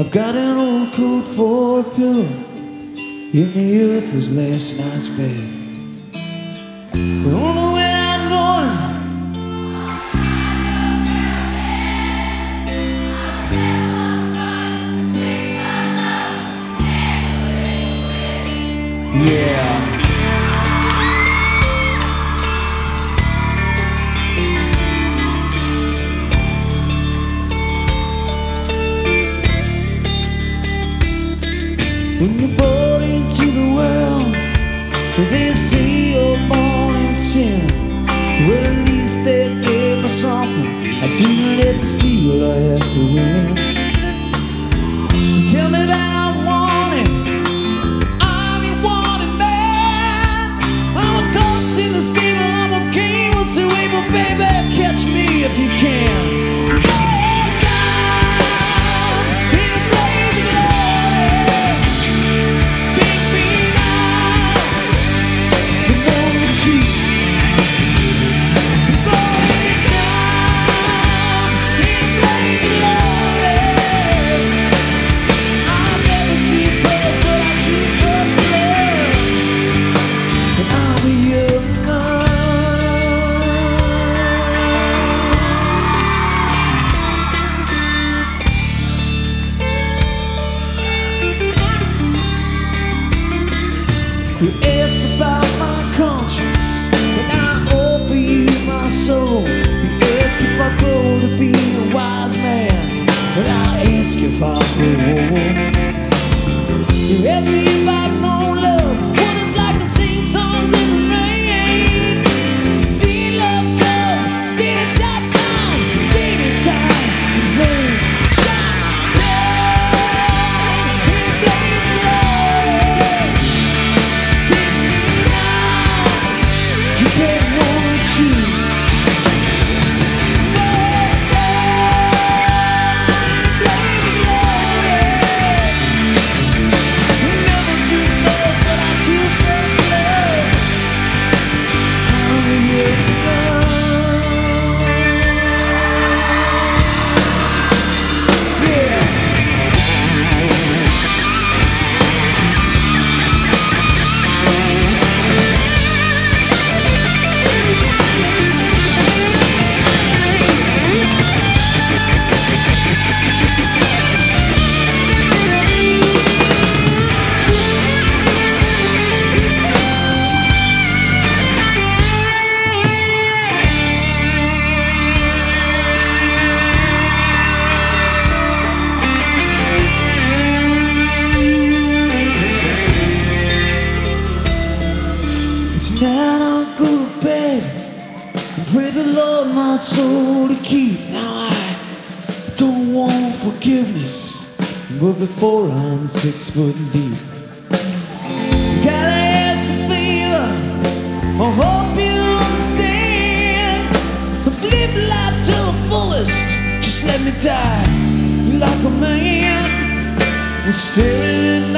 I've got an old coat for a pillow. In the earth was last night's bed. I don't know where I'm going. Yeah. When you're born into the world, they say you're born in sin. Well, at least they gave me something. I didn't let to steal, I have to win. Ask if I grow. You ask me soul to keep. Now I don't want forgiveness, but before I'm six foot deep, gotta ask a favor. I hope you understand. I've life to the fullest. Just let me die like a man. I'm staring